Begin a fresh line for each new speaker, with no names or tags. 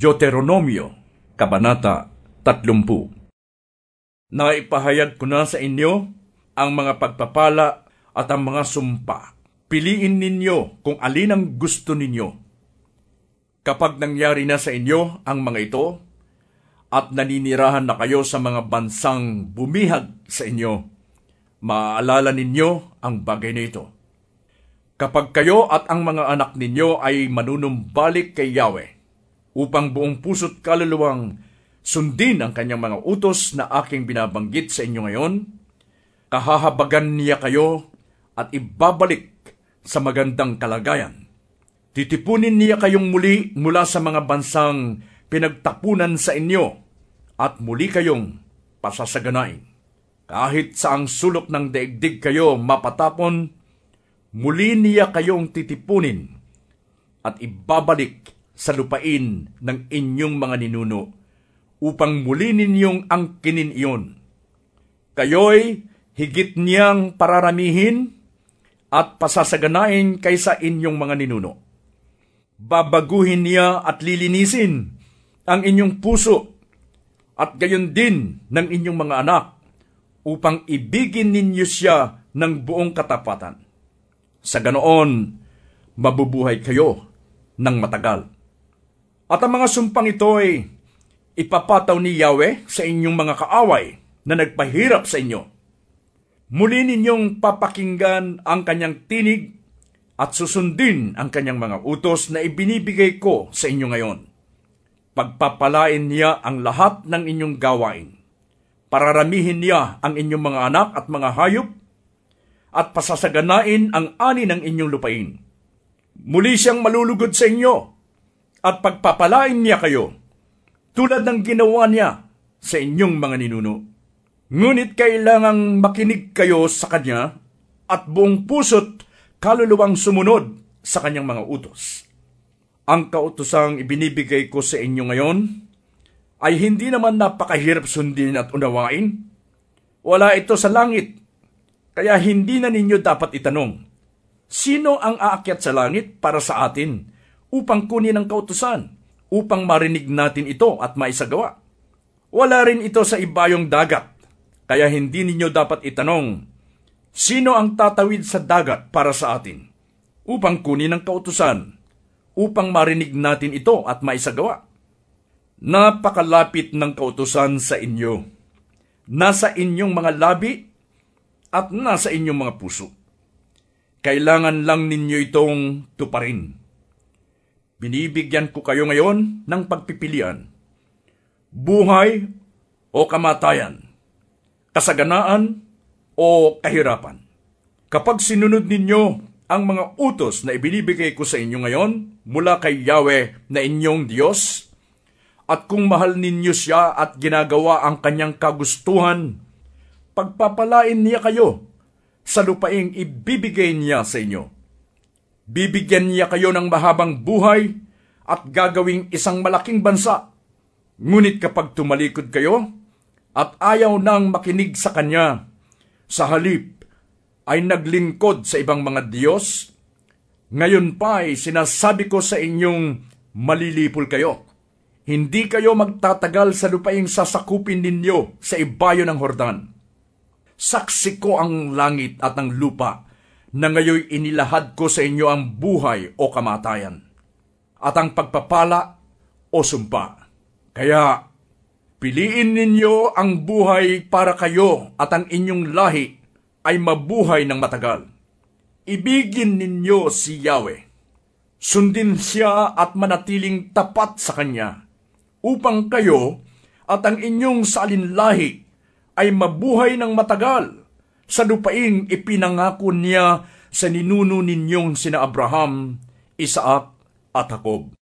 Deuteronomio, Kabanata 30 Naipahayag ko na sa inyo ang mga pagpapala at ang mga sumpa. Piliin ninyo kung alin ang gusto ninyo. Kapag nangyari na sa inyo ang mga ito, at naninirahan na kayo sa mga bansang bumihag sa inyo, maaalala ninyo ang bagay na ito. Kapag kayo at ang mga anak ninyo ay manunumbalik kay Yahweh, upang buong puso't kaluluwang sundin ang kanyang mga utos na aking binabanggit sa inyo ngayon, kahahabagan niya kayo at ibabalik sa magandang kalagayan. Titipunin niya kayong muli mula sa mga bansang pinagtapunan sa inyo at muli kayong pasasaganain. Kahit sa ang sulok ng daigdig kayo mapatapon, muli niya kayong titipunin at ibabalik sa lupain ng inyong mga ninuno upang muli ninyong angkinin iyon. Kayo'y higit niyang pararamihin at pasasaganain kaysa inyong mga ninuno. Babaguhin niya at lilinisin ang inyong puso at gayon din ng inyong mga anak upang ibigin ninyo siya ng buong katapatan. Sa ganoon, mabubuhay kayo ng matagal. At ang mga sumpang ito ay ipapataw ni Yahweh sa inyong mga kaaway na nagpahirap sa inyo. Muli ninyong papakinggan ang kanyang tinig at susundin ang kanyang mga utos na ibinibigay ko sa inyo ngayon. Pagpapalain niya ang lahat ng inyong gawain. Pararamihin niya ang inyong mga anak at mga hayop at pasasaganain ang ani ng inyong lupain. Muli siyang malulugod sa inyo at pagpapalain niya kayo tulad ng ginawa niya sa inyong mga ninuno. Ngunit kailangang makinig kayo sa Kanya at buong puso't kaluluwang sumunod sa Kanyang mga utos. Ang kautosang ibinibigay ko sa inyo ngayon ay hindi naman napakahirap sundin at unawain. Wala ito sa langit, kaya hindi na ninyo dapat itanong, sino ang aakyat sa langit para sa atin upang kunin ang kautusan, upang marinig natin ito at maisagawa? Wala rin ito sa ibayong dagat, kaya hindi ninyo dapat itanong, sino ang tatawid sa dagat para sa atin, upang kunin ang kautusan, upang marinig natin ito at maisagawa? Napakalapit ng kautusan sa inyo. Nasa inyong mga labi at nasa inyong mga puso. Kailangan lang ninyo itong tuparin. Binibigyan ko kayo ngayon ng pagpipilian. Buhay o kamatayan kasaganaan o kahirapan. Kapag sinunod ninyo ang mga utos na ibinibigay ko sa inyo ngayon mula kay Yahweh na inyong Diyos, at kung mahal ninyo siya at ginagawa ang kanyang kagustuhan, pagpapalain niya kayo sa lupaing ibibigay niya sa inyo. Bibigyan niya kayo ng mahabang buhay at gagawing isang malaking bansa. Ngunit kapag tumalikod kayo, at ayaw nang makinig sa kanya. Sa halip ay naglingkod sa ibang mga Diyos. Ngayon pa ay sinasabi ko sa inyong malilipol kayo. Hindi kayo magtatagal sa lupaing sasakupin ninyo sa ibayo ng Hordan. Saksi ko ang langit at ang lupa na ngayon inilahad ko sa inyo ang buhay o kamatayan at ang pagpapala o sumpa. Kaya Piliin ninyo ang buhay para kayo at ang inyong lahi ay mabuhay ng matagal. Ibigin ninyo si Yahweh. Sundin siya at manatiling tapat sa Kanya, upang kayo at ang inyong salinlahi ay mabuhay ng matagal sa lupaing ipinangako niya sa ninuno ninyong sina Abraham, Isaac at Jacob.